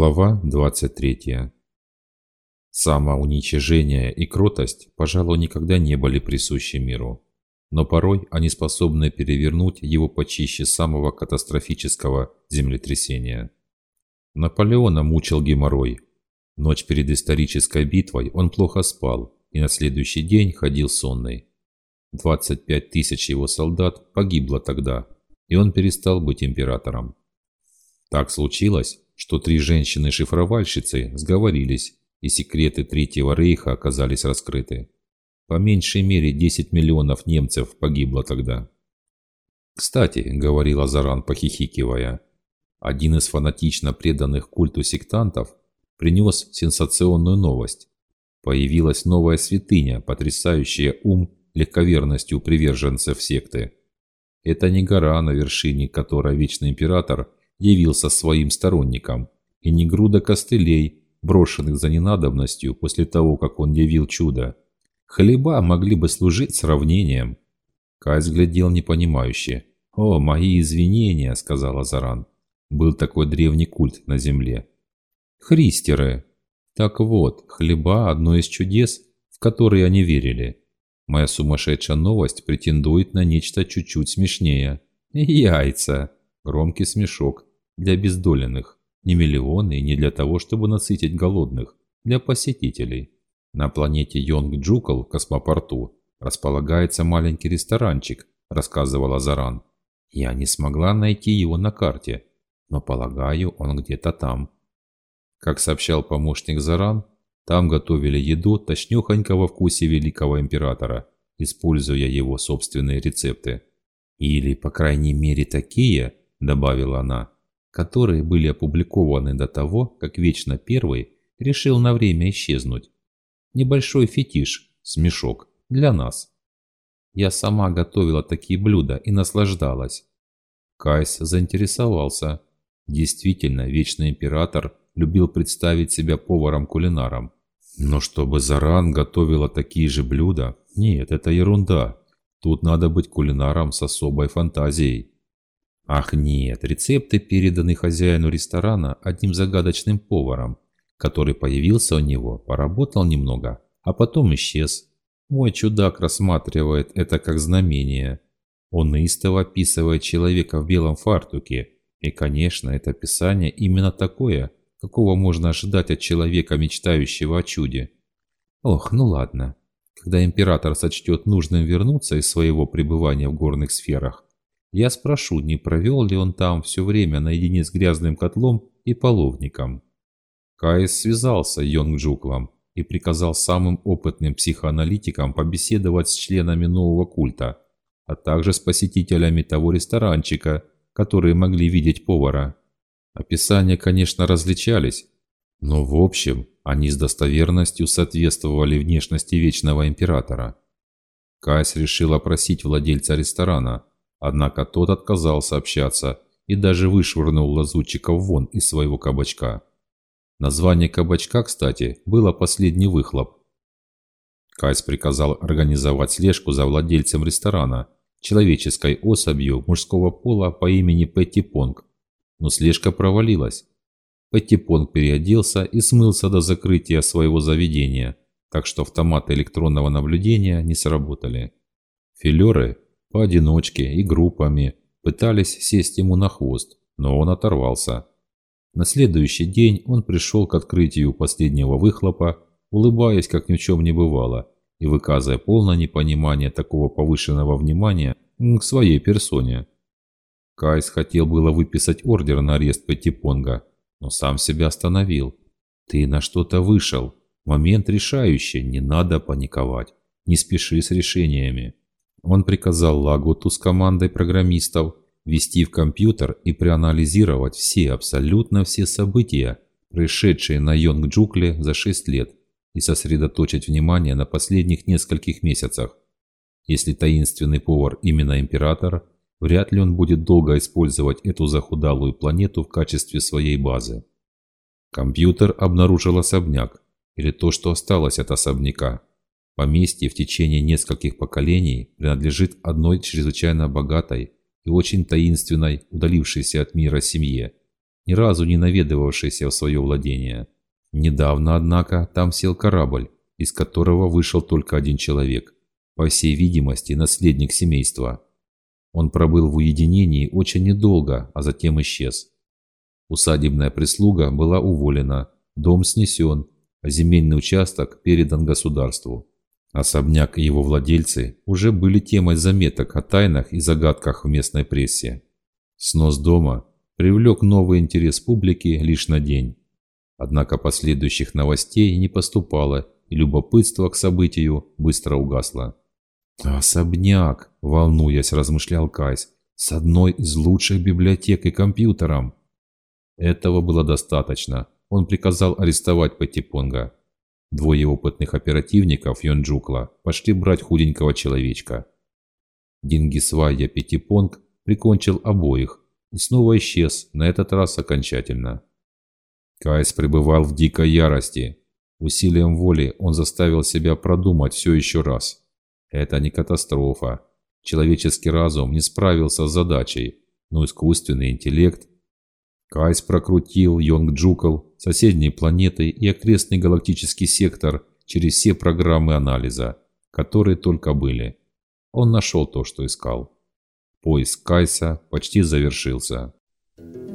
Глава 23. Самоуничижение и кротость, пожалуй, никогда не были присущи миру. Но порой они способны перевернуть его почище самого катастрофического землетрясения. Наполеона мучил геморрой. Ночь перед исторической битвой он плохо спал и на следующий день ходил сонный. 25 тысяч его солдат погибло тогда, и он перестал быть императором. Так случилось, что три женщины-шифровальщицы сговорились, и секреты Третьего Рейха оказались раскрыты. По меньшей мере 10 миллионов немцев погибло тогда. «Кстати», — говорила Заран, похихикивая, один из фанатично преданных культу сектантов принес сенсационную новость. Появилась новая святыня, потрясающая ум легковерностью приверженцев секты. Это не гора, на вершине которой Вечный Император явился своим сторонникам, и не груда костылей, брошенных за ненадобностью после того, как он явил чудо. Хлеба могли бы служить сравнением. Кайс глядел непонимающе. «О, мои извинения», — сказала Заран. Был такой древний культ на земле. Христеры. Так вот, хлеба – одно из чудес, в которые они верили. Моя сумасшедшая новость претендует на нечто чуть-чуть смешнее. Яйца. Громкий смешок для обездоленных, не миллионы и не для того, чтобы насытить голодных, для посетителей. На планете Йонг-Джукал космопорту располагается маленький ресторанчик, рассказывала Заран. Я не смогла найти его на карте, но полагаю, он где-то там. Как сообщал помощник Заран, там готовили еду точнёхонько во вкусе великого императора, используя его собственные рецепты. Или, по крайней мере, такие, добавила она, которые были опубликованы до того, как Вечно Первый решил на время исчезнуть. Небольшой фетиш, смешок, для нас. Я сама готовила такие блюда и наслаждалась. Кайс заинтересовался. Действительно, Вечный Император любил представить себя поваром-кулинаром. Но чтобы Заран готовила такие же блюда? Нет, это ерунда. Тут надо быть кулинаром с особой фантазией. Ах нет, рецепты переданы хозяину ресторана одним загадочным поваром, который появился у него, поработал немного, а потом исчез. Мой чудак рассматривает это как знамение. Он истово описывает человека в белом фартуке. И, конечно, это описание именно такое, какого можно ожидать от человека, мечтающего о чуде. Ох, ну ладно. Когда император сочтет нужным вернуться из своего пребывания в горных сферах, я спрошу, не провел ли он там все время наедине с грязным котлом и половником. Каис связался Йонг Джуклом и приказал самым опытным психоаналитикам побеседовать с членами нового культа, а также с посетителями того ресторанчика, которые могли видеть повара. Описания, конечно, различались, но в общем они с достоверностью соответствовали внешности Вечного Императора. Кайс решил опросить владельца ресторана – Однако тот отказался общаться и даже вышвырнул лазутчиков вон из своего кабачка. Название кабачка, кстати, было «Последний выхлоп». Кайс приказал организовать слежку за владельцем ресторана, человеческой особью мужского пола по имени Петти Понг. Но слежка провалилась. Петти Понг переоделся и смылся до закрытия своего заведения, так что автоматы электронного наблюдения не сработали. Филеры поодиночке и группами пытались сесть ему на хвост, но он оторвался. На следующий день он пришел к открытию последнего выхлопа, улыбаясь, как ни в чем не бывало, и выказывая полное непонимание такого повышенного внимания к своей персоне. Кайс хотел было выписать ордер на арест Петтипонга, но сам себя остановил. «Ты на что-то вышел. Момент решающий, не надо паниковать. Не спеши с решениями». Он приказал Лагуту с командой программистов ввести в компьютер и проанализировать все, абсолютно все события, происшедшие на Йонг-Джукле за 6 лет, и сосредоточить внимание на последних нескольких месяцах. Если таинственный повар именно император, вряд ли он будет долго использовать эту захудалую планету в качестве своей базы. Компьютер обнаружил особняк, или то, что осталось от особняка, Поместье в течение нескольких поколений принадлежит одной чрезвычайно богатой и очень таинственной, удалившейся от мира семье. ни разу не наведывавшийся в свое владение. Недавно, однако, там сел корабль, из которого вышел только один человек, по всей видимости, наследник семейства. Он пробыл в уединении очень недолго, а затем исчез. Усадебная прислуга была уволена, дом снесен, а земельный участок передан государству. Особняк и его владельцы уже были темой заметок о тайнах и загадках в местной прессе. Снос дома привлек новый интерес публики лишь на день. Однако последующих новостей не поступало, и любопытство к событию быстро угасло. «Особняк!» – волнуясь, размышлял Кайс. «С одной из лучших библиотек и компьютером!» Этого было достаточно. Он приказал арестовать Патипонга. Двое опытных оперативников Йонджукла пошли брать худенького человечка. Дингисвайя Пятипонг прикончил обоих и снова исчез, на этот раз окончательно. Кайс пребывал в дикой ярости. Усилием воли он заставил себя продумать все еще раз. Это не катастрофа. Человеческий разум не справился с задачей, но искусственный интеллект Кайс прокрутил Йонг-Джукл, соседние планеты и окрестный галактический сектор через все программы анализа, которые только были. Он нашел то, что искал. Поиск Кайса почти завершился. Thank you.